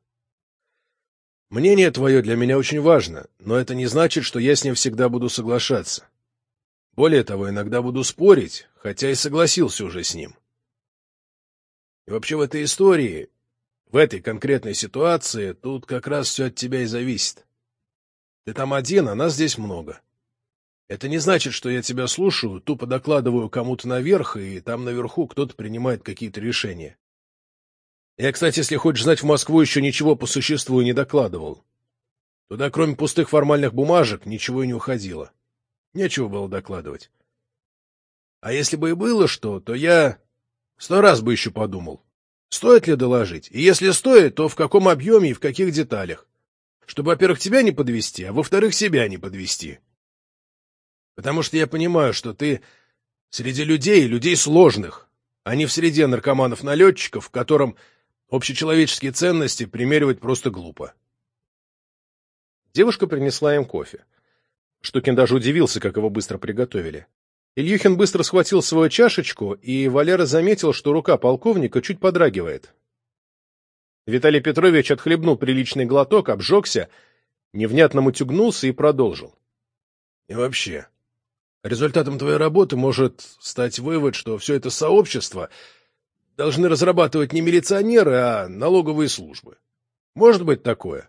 Мнение твое для меня очень важно, но это не значит, что я с ним всегда буду соглашаться. Более того, иногда буду спорить, хотя и согласился уже с ним. И вообще в этой истории в этой конкретной ситуации тут как раз все от тебя и зависит. Ты там один, а нас здесь много. Это не значит, что я тебя слушаю, тупо докладываю кому-то наверх, и там наверху кто-то принимает какие-то решения. Я, кстати, если хочешь знать, в Москву еще ничего по существу не докладывал. Туда, кроме пустых формальных бумажек, ничего и не уходило. Нечего было докладывать. А если бы и было что, то я сто раз бы еще подумал. Стоит ли доложить? И если стоит, то в каком объеме и в каких деталях? Чтобы, во-первых, тебя не подвести, а во-вторых, себя не подвести. Потому что я понимаю, что ты среди людей, людей сложных, а не в среде наркоманов-налетчиков, которым общечеловеческие ценности примеривать просто глупо. Девушка принесла им кофе. Штукин даже удивился, как его быстро приготовили. Ильюхин быстро схватил свою чашечку, и Валера заметил, что рука полковника чуть подрагивает. Виталий Петрович отхлебнул приличный глоток, обжегся, невнятно мутюгнулся и продолжил. — И вообще, результатом твоей работы может стать вывод, что все это сообщество должны разрабатывать не милиционеры, а налоговые службы. Может быть такое?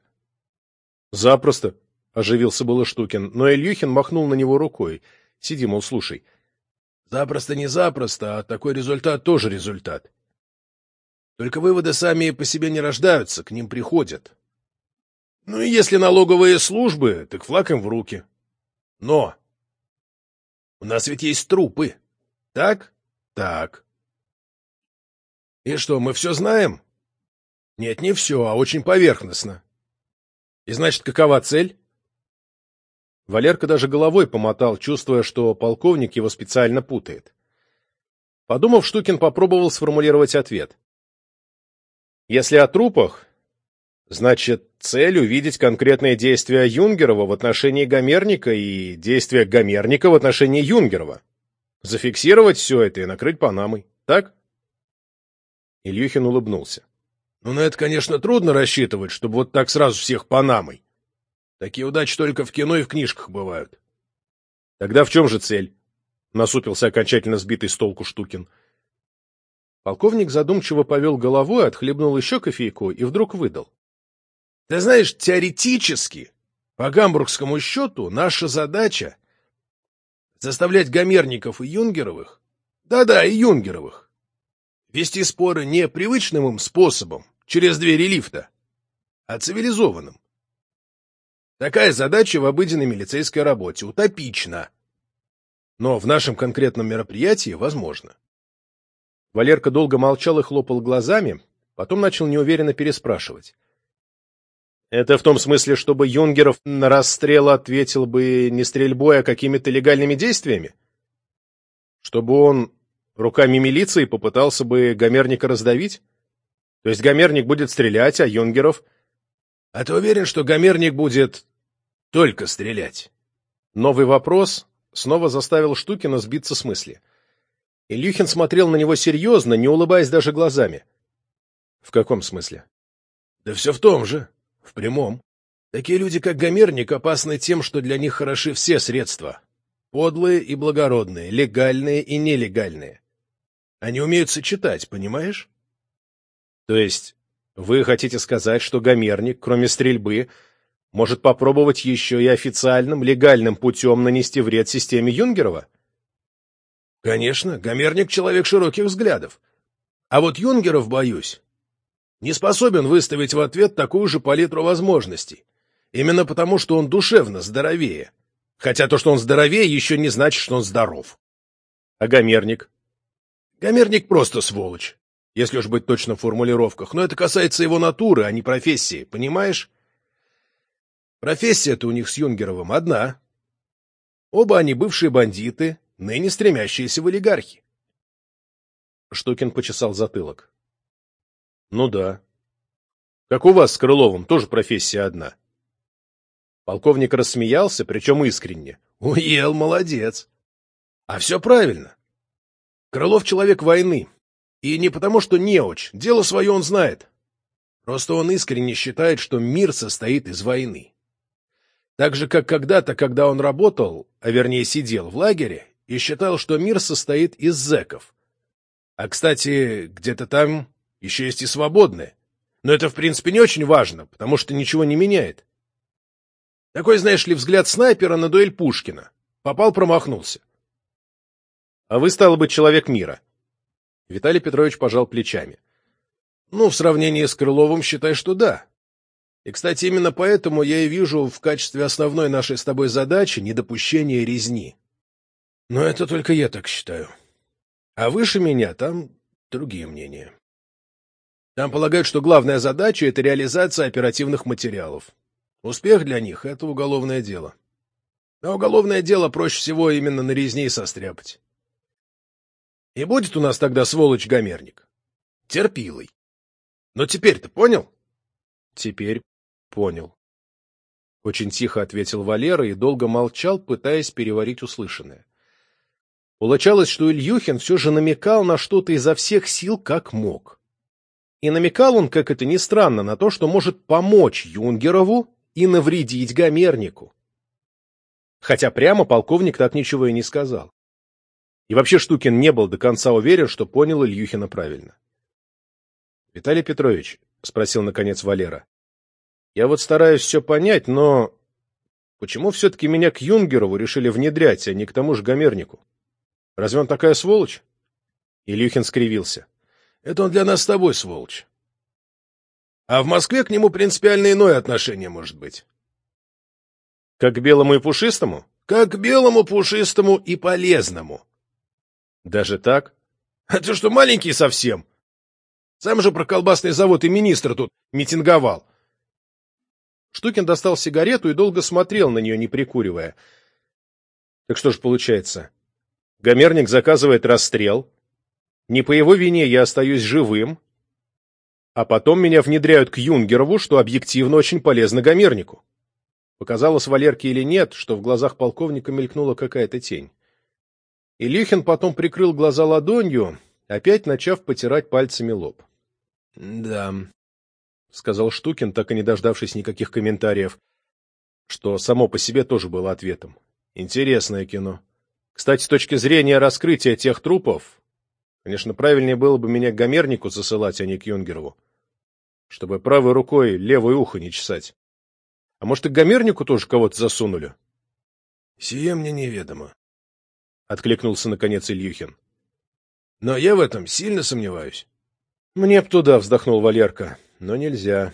— Запросто, — оживился было Штукин, но Ильюхин махнул на него рукой. — Сиди, мол, слушай. Запросто не запросто, а такой результат тоже результат. Только выводы сами по себе не рождаются, к ним приходят. Ну и если налоговые службы, так флаг им в руки. Но у нас ведь есть трупы. Так? Так. И что, мы все знаем? Нет, не все, а очень поверхностно. И значит, какова цель? Валерка даже головой помотал, чувствуя, что полковник его специально путает. Подумав, Штукин попробовал сформулировать ответ. Если о трупах, значит, цель увидеть конкретные действия Юнгерова в отношении Гомерника и действия Гомерника в отношении Юнгерова. Зафиксировать все это и накрыть Панамой. Так? Ильюхин улыбнулся. Ну, на это, конечно, трудно рассчитывать, чтобы вот так сразу всех Панамой. Такие удачи только в кино и в книжках бывают. Тогда в чем же цель? Насупился окончательно сбитый с толку Штукин. Полковник задумчиво повел головой, отхлебнул еще кофейку и вдруг выдал. Ты знаешь, теоретически, по гамбургскому счету, наша задача — заставлять гомерников и юнгеровых, да-да, и юнгеровых, вести споры не привычным им способом, через двери лифта, а цивилизованным. Такая задача в обыденной милицейской работе утопична. Но в нашем конкретном мероприятии возможно. Валерка долго молчал и хлопал глазами, потом начал неуверенно переспрашивать. Это в том смысле, чтобы Юнгеров на расстрел ответил бы не стрельбой, а какими-то легальными действиями? Чтобы он руками милиции попытался бы Гомерника раздавить? То есть Гомерник будет стрелять, а Юнгеров... А ты уверен, что Гомерник будет только стрелять? Новый вопрос снова заставил Штукина сбиться с мысли. Ильюхин смотрел на него серьезно, не улыбаясь даже глазами. — В каком смысле? — Да все в том же. В прямом. Такие люди, как Гомерник, опасны тем, что для них хороши все средства. Подлые и благородные, легальные и нелегальные. Они умеют сочетать, понимаешь? То есть вы хотите сказать, что Гомерник, кроме стрельбы, может попробовать еще и официальным, легальным путем нанести вред системе Юнгерова? Конечно, Гомерник — человек широких взглядов. А вот Юнгеров, боюсь, не способен выставить в ответ такую же палитру возможностей. Именно потому, что он душевно здоровее. Хотя то, что он здоровее, еще не значит, что он здоров. А Гомерник? Гомерник просто сволочь, если уж быть точно в формулировках. Но это касается его натуры, а не профессии, понимаешь? Профессия-то у них с Юнгеровым одна. Оба они бывшие бандиты, ныне стремящиеся в олигархи. Штукин почесал затылок. Ну да. Как у вас с Крыловым, тоже профессия одна. Полковник рассмеялся, причем искренне. Уел, молодец. А все правильно. Крылов человек войны. И не потому, что неуч, дело свое он знает. Просто он искренне считает, что мир состоит из войны. Так же, как когда-то, когда он работал, а вернее сидел в лагере, и считал, что мир состоит из зэков. А, кстати, где-то там еще есть и свободные. Но это, в принципе, не очень важно, потому что ничего не меняет. Такой, знаешь ли, взгляд снайпера на дуэль Пушкина. Попал, промахнулся. А вы, стало быть, человек мира. Виталий Петрович пожал плечами. Ну, в сравнении с Крыловым, считай, что да. И, кстати, именно поэтому я и вижу в качестве основной нашей с тобой задачи недопущение резни. Но это только я так считаю. А выше меня там другие мнения. Там полагают, что главная задача — это реализация оперативных материалов. Успех для них — это уголовное дело. А уголовное дело проще всего именно на резне состряпать. И будет у нас тогда сволочь-гомерник. Терпилый. Но теперь ты понял? Теперь понял. Очень тихо ответил Валера и долго молчал, пытаясь переварить услышанное. Получалось, что Ильюхин все же намекал на что-то изо всех сил, как мог. И намекал он, как это ни странно, на то, что может помочь Юнгерову и навредить Гомернику. Хотя прямо полковник так ничего и не сказал. И вообще Штукин не был до конца уверен, что понял Ильюхина правильно. — Виталий Петрович, — спросил наконец Валера, — я вот стараюсь все понять, но почему все-таки меня к Юнгерову решили внедрять, а не к тому же Гомернику? Разве он такая сволочь? Ильюхин скривился. Это он для нас с тобой, сволочь. А в Москве к нему принципиально иное отношение может быть. Как к белому и пушистому? Как к белому, пушистому и полезному. Даже так? А ты что, маленький совсем? Сам же про колбасный завод и министр тут митинговал. Штукин достал сигарету и долго смотрел на нее, не прикуривая. Так что же получается? Гомерник заказывает расстрел, не по его вине я остаюсь живым, а потом меня внедряют к Юнгерову, что объективно очень полезно Гомернику. Показалось Валерке или нет, что в глазах полковника мелькнула какая-то тень. Ильюхин потом прикрыл глаза ладонью, опять начав потирать пальцами лоб. — Да, — сказал Штукин, так и не дождавшись никаких комментариев, что само по себе тоже было ответом. — Интересное кино. Кстати, с точки зрения раскрытия тех трупов, Конечно, правильнее было бы меня к Гомернику засылать, а не к Юнгерову. чтобы правой рукой левое ухо не чесать. А может, и гомернику тоже кого-то засунули? — Сие мне неведомо, — откликнулся наконец Ильюхин. — Но я в этом сильно сомневаюсь. — Мне б туда, — вздохнул Валерка, — но нельзя.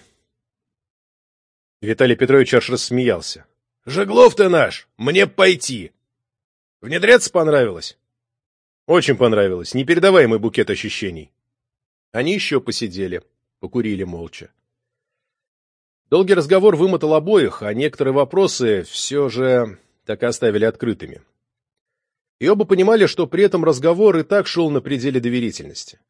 Виталий Петрович аж рассмеялся. — Жеглов ты наш! Мне пойти! Внедряться понравилось? — Очень понравилось. Непередаваемый букет ощущений. Они еще посидели, покурили молча. Долгий разговор вымотал обоих, а некоторые вопросы все же так и оставили открытыми. И оба понимали, что при этом разговор и так шел на пределе доверительности.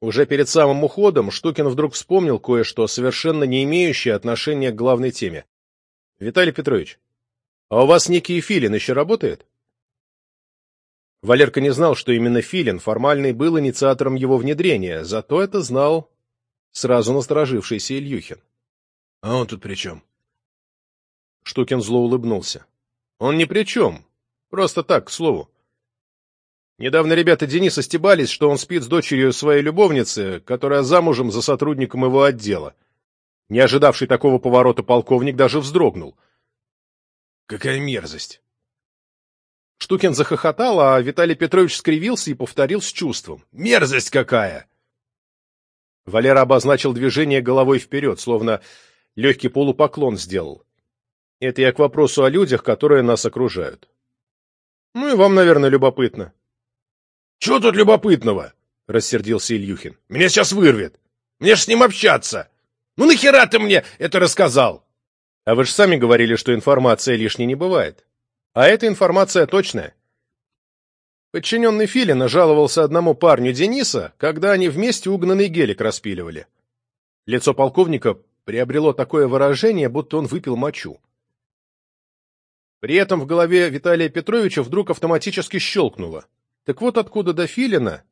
Уже перед самым уходом Штукин вдруг вспомнил кое-что, совершенно не имеющее отношения к главной теме. — Виталий Петрович, а у вас некий Филин еще работает? Валерка не знал, что именно Филин формальный был инициатором его внедрения, зато это знал сразу насторожившийся Ильюхин. А он тут при чем? Штукин зло улыбнулся. Он ни при чем. Просто так, к слову. Недавно ребята Дениса стебались, что он спит с дочерью своей любовницы, которая замужем за сотрудником его отдела. Не ожидавший такого поворота полковник даже вздрогнул. Какая мерзость! Штукин захохотал, а Виталий Петрович скривился и повторил с чувством. «Мерзость какая!» Валера обозначил движение головой вперед, словно легкий полупоклон сделал. Это я к вопросу о людях, которые нас окружают. Ну и вам, наверное, любопытно. — Чего тут любопытного? — рассердился Ильюхин. — Меня сейчас вырвет. Мне ж с ним общаться. Ну нахера ты мне это рассказал? — А вы же сами говорили, что информация лишней не бывает. А эта информация точная. Подчиненный Филина жаловался одному парню Дениса, когда они вместе угнанный гелик распиливали. Лицо полковника приобрело такое выражение, будто он выпил мочу. При этом в голове Виталия Петровича вдруг автоматически щелкнуло. Так вот откуда до Филина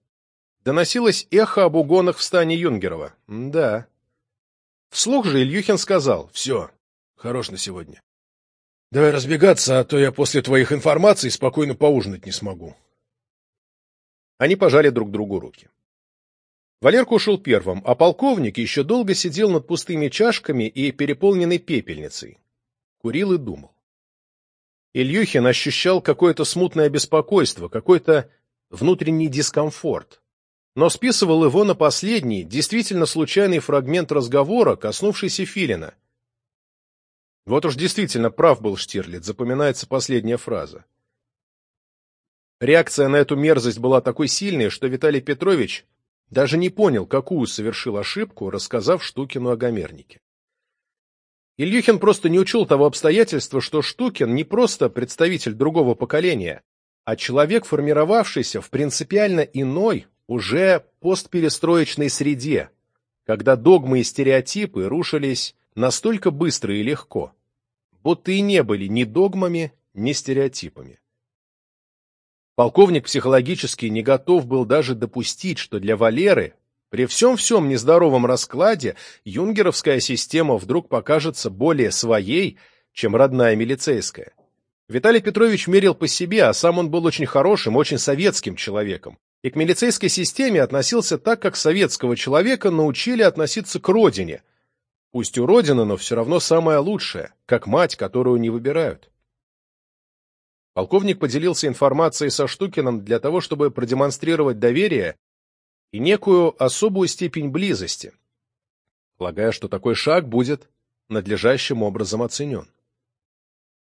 доносилось эхо об угонах в стане Юнгерова. Да. Вслух же Ильюхин сказал. «Все, хорош на сегодня. Давай разбегаться, а то я после твоих информаций спокойно поужинать не смогу». Они пожали друг другу руки. Валерка ушел первым, а полковник еще долго сидел над пустыми чашками и переполненной пепельницей. Курил и думал. Ильюхин ощущал какое-то смутное беспокойство, какой-то внутренний дискомфорт, но списывал его на последний, действительно случайный фрагмент разговора, коснувшийся Филина. Вот уж действительно прав был Штирлиц, запоминается последняя фраза. Реакция на эту мерзость была такой сильной, что Виталий Петрович даже не понял, какую совершил ошибку, рассказав Штукину о гомернике. Ильюхин просто не учел того обстоятельства, что Штукин не просто представитель другого поколения, а человек, формировавшийся в принципиально иной, уже постперестроечной среде, когда догмы и стереотипы рушились настолько быстро и легко, будто и не были ни догмами, ни стереотипами. Полковник психологически не готов был даже допустить, что для Валеры, при всем-всем нездоровом раскладе, юнгеровская система вдруг покажется более своей, чем родная милицейская. Виталий Петрович мерил по себе, а сам он был очень хорошим, очень советским человеком. И к милицейской системе относился так, как советского человека научили относиться к родине. Пусть у родины, но все равно самое лучшее, как мать, которую не выбирают. Полковник поделился информацией со Штукиным для того, чтобы продемонстрировать доверие и некую особую степень близости, полагая, что такой шаг будет надлежащим образом оценен.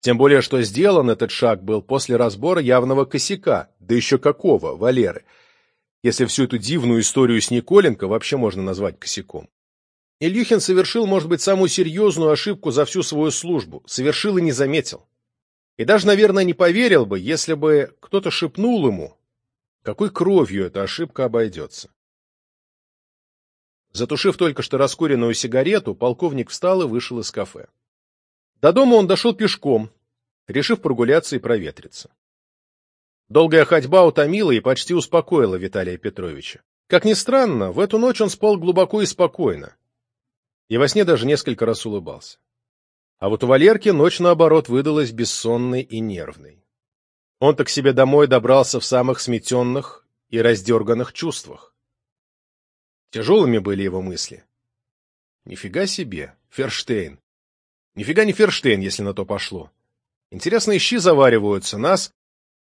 Тем более, что сделан этот шаг был после разбора явного косяка, да еще какого, Валеры, если всю эту дивную историю с Николенко вообще можно назвать косяком. Ильюхин совершил, может быть, самую серьезную ошибку за всю свою службу, совершил и не заметил. И даже, наверное, не поверил бы, если бы кто-то шепнул ему, какой кровью эта ошибка обойдется. Затушив только что раскуренную сигарету, полковник встал и вышел из кафе. До дома он дошел пешком, решив прогуляться и проветриться. Долгая ходьба утомила и почти успокоила Виталия Петровича. Как ни странно, в эту ночь он спал глубоко и спокойно. И во сне даже несколько раз улыбался. А вот у Валерки ночь, наоборот, выдалась бессонной и нервной. Он-то к себе домой добрался в самых сметенных и раздерганных чувствах. Тяжелыми были его мысли. Нифига себе, Ферштейн. Нифига не Ферштейн, если на то пошло. Интересные щи завариваются, нас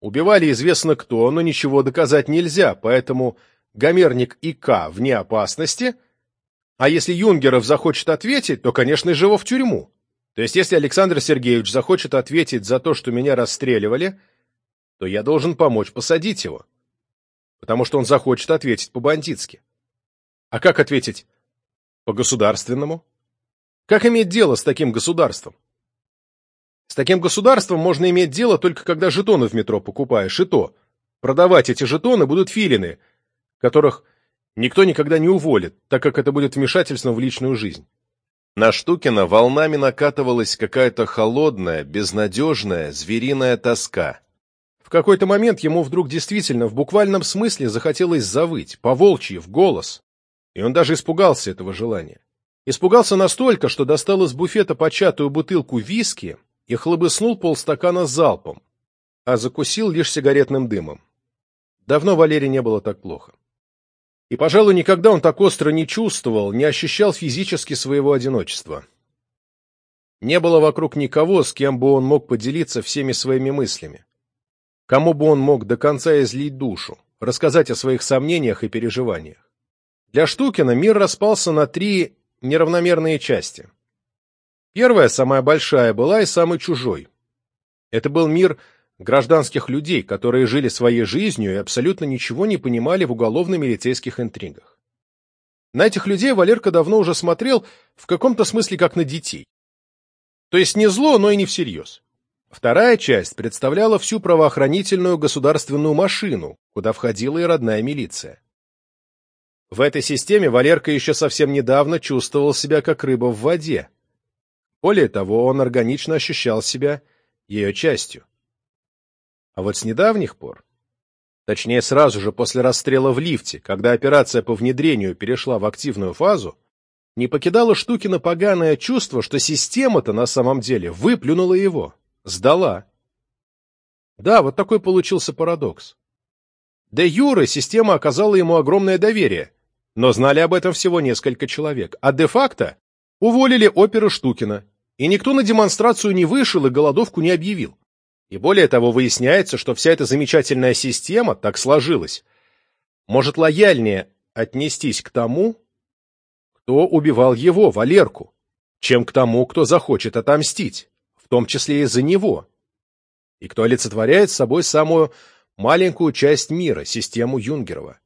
убивали известно кто, но ничего доказать нельзя, поэтому Гомерник и К вне опасности, а если Юнгеров захочет ответить, то, конечно же, его в тюрьму. То есть, если Александр Сергеевич захочет ответить за то, что меня расстреливали, то я должен помочь посадить его. Потому что он захочет ответить по-бандитски. А как ответить? По-государственному? Как иметь дело с таким государством? С таким государством можно иметь дело только когда жетоны в метро покупаешь, и то. Продавать эти жетоны будут филины, которых никто никогда не уволит, так как это будет вмешательством в личную жизнь. На Штукина волнами накатывалась какая-то холодная, безнадежная, звериная тоска. В какой-то момент ему вдруг действительно в буквальном смысле захотелось завыть, по-волчьи, в голос. И он даже испугался этого желания. Испугался настолько, что достал из буфета початую бутылку виски и хлобыснул полстакана залпом, а закусил лишь сигаретным дымом. Давно Валерий не было так плохо. И, пожалуй, никогда он так остро не чувствовал, не ощущал физически своего одиночества. Не было вокруг никого, с кем бы он мог поделиться всеми своими мыслями. Кому бы он мог до конца излить душу, рассказать о своих сомнениях и переживаниях. Для Штукина мир распался на три неравномерные части. Первая, самая большая, была и самый чужой. Это был мир гражданских людей, которые жили своей жизнью и абсолютно ничего не понимали в уголовно-милицейских интригах. На этих людей Валерка давно уже смотрел в каком-то смысле как на детей. То есть не зло, но и не всерьез. Вторая часть представляла всю правоохранительную государственную машину, куда входила и родная милиция. В этой системе Валерка еще совсем недавно чувствовал себя как рыба в воде. Более того, он органично ощущал себя ее частью. А вот с недавних пор, точнее сразу же после расстрела в лифте, когда операция по внедрению перешла в активную фазу, не покидало Штукина поганое чувство, что система-то на самом деле выплюнула его, сдала. Да, вот такой получился парадокс. Де юре система оказала ему огромное доверие, но знали об этом всего несколько человек, а де-факто уволили оперу Штукина, и никто на демонстрацию не вышел и голодовку не объявил. И более того, выясняется, что вся эта замечательная система так сложилась. Может лояльнее отнестись к тому, кто убивал его, Валерку, чем к тому, кто захочет отомстить, в том числе и за него, и кто олицетворяет собой самую маленькую часть мира, систему Юнгерова.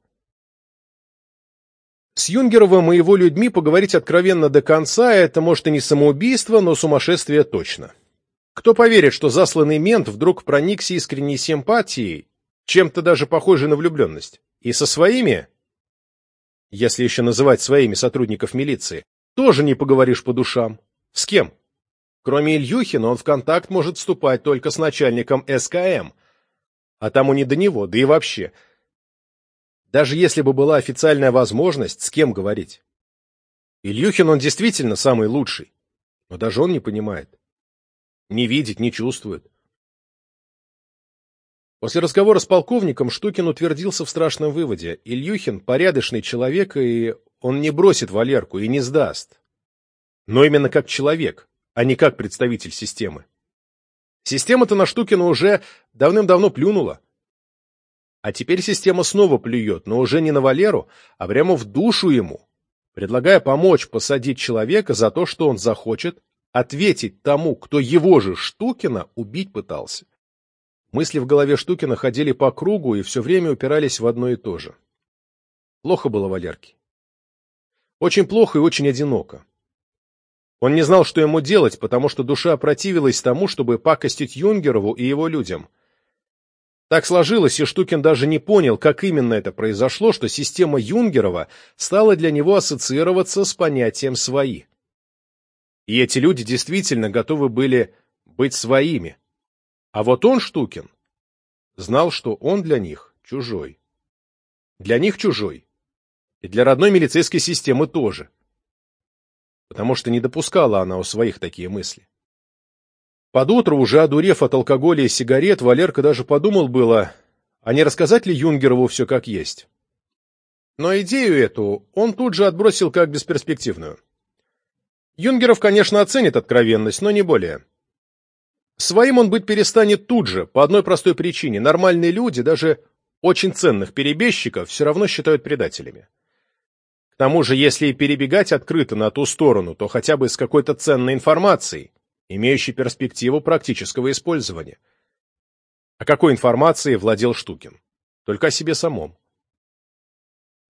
С Юнгеровым и его людьми поговорить откровенно до конца – это, может, и не самоубийство, но сумасшествие точно. Кто поверит, что засланный мент вдруг проникся искренней симпатией, чем-то даже похожей на влюбленность, и со своими, если еще называть своими сотрудников милиции, тоже не поговоришь по душам. С кем? Кроме Ильюхина, он в контакт может вступать только с начальником СКМ, а тому не до него, да и вообще – даже если бы была официальная возможность, с кем говорить. Ильюхин он действительно самый лучший, но даже он не понимает. Не видит, не чувствует. После разговора с полковником Штукин утвердился в страшном выводе. Ильюхин порядочный человек, и он не бросит Валерку и не сдаст. Но именно как человек, а не как представитель системы. Система-то на Штукина уже давным-давно плюнула. А теперь система снова плюет, но уже не на Валеру, а прямо в душу ему, предлагая помочь посадить человека за то, что он захочет ответить тому, кто его же Штукина убить пытался. Мысли в голове Штукина ходили по кругу и все время упирались в одно и то же. Плохо было Валерке. Очень плохо и очень одиноко. Он не знал, что ему делать, потому что душа противилась тому, чтобы пакостить Юнгерову и его людям. Так сложилось, и Штукин даже не понял, как именно это произошло, что система Юнгерова стала для него ассоциироваться с понятием «свои». И эти люди действительно готовы были быть своими. А вот он, Штукин, знал, что он для них чужой. Для них чужой. И для родной милицейской системы тоже. Потому что не допускала она у своих такие мысли. Под утро, уже одурев от алкоголя и сигарет, Валерка даже подумал было, а не рассказать ли Юнгерову все как есть. Но идею эту он тут же отбросил как бесперспективную. Юнгеров, конечно, оценит откровенность, но не более. Своим он быть перестанет тут же, по одной простой причине. Нормальные люди, даже очень ценных перебежчиков, все равно считают предателями. К тому же, если и перебегать открыто на ту сторону, то хотя бы с какой-то ценной информацией, имеющей перспективу практического использования. А какой информацией владел Штукин? Только о себе самом.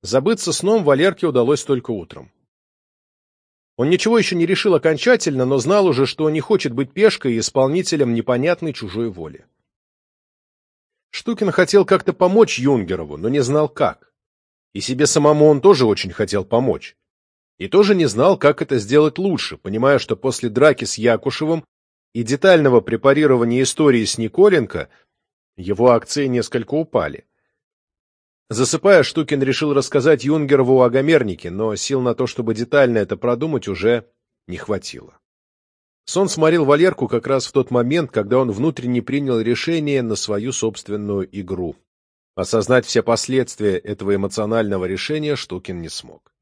Забыться сном Валерке удалось только утром. Он ничего еще не решил окончательно, но знал уже, что не хочет быть пешкой и исполнителем непонятной чужой воли. Штукин хотел как-то помочь Юнгерову, но не знал как. И себе самому он тоже очень хотел помочь. И тоже не знал, как это сделать лучше, понимая, что после драки с Якушевым и детального препарирования истории с Николенко его акции несколько упали. Засыпая, Штукин решил рассказать Юнгерову о Гомернике, но сил на то, чтобы детально это продумать, уже не хватило. Сон сморил Валерку как раз в тот момент, когда он внутренне принял решение на свою собственную игру. Осознать все последствия этого эмоционального решения Штукин не смог.